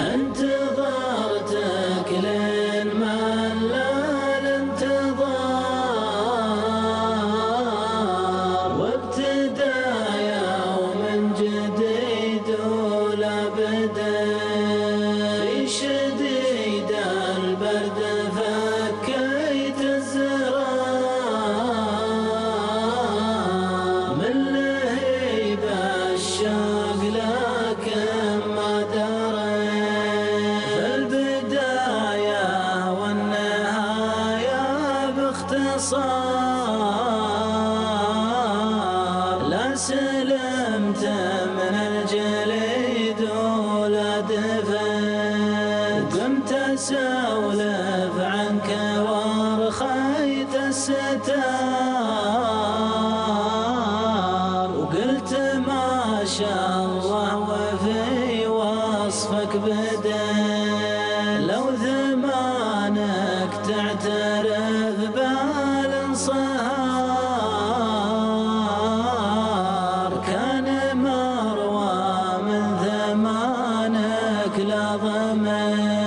انتظرتك لين مل الانتظار وابتدى يوم جديد ولا بدا باختصار لا سلمت من الجليد ولا دفنت قمت اسولف عنك وارخيت الستار. وقلت ما شاء الله وفي وصفك بدل. لو ثمانك تعترف ثمانك غمام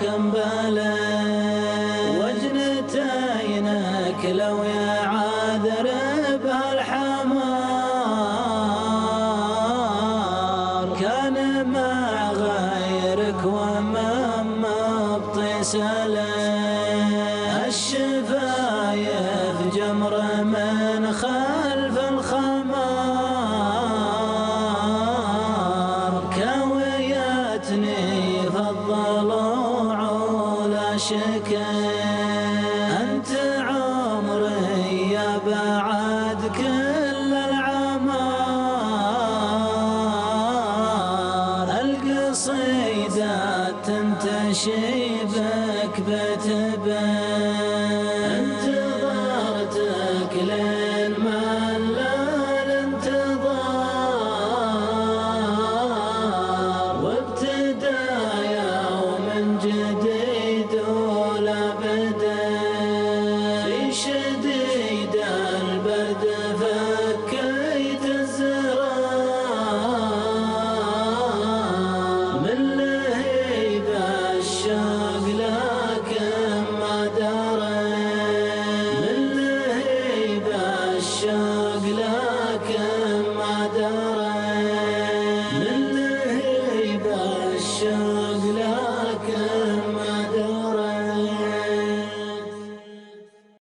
كم بلا وجنتينك لو يا يعذر بهالحمار كان مع غيرك ومن مبطي سلام الشفايف جمر من خلف الخمار. كويتني في عشقك أنت عمري يا بعد كل العمار القصيدة تنتشي بك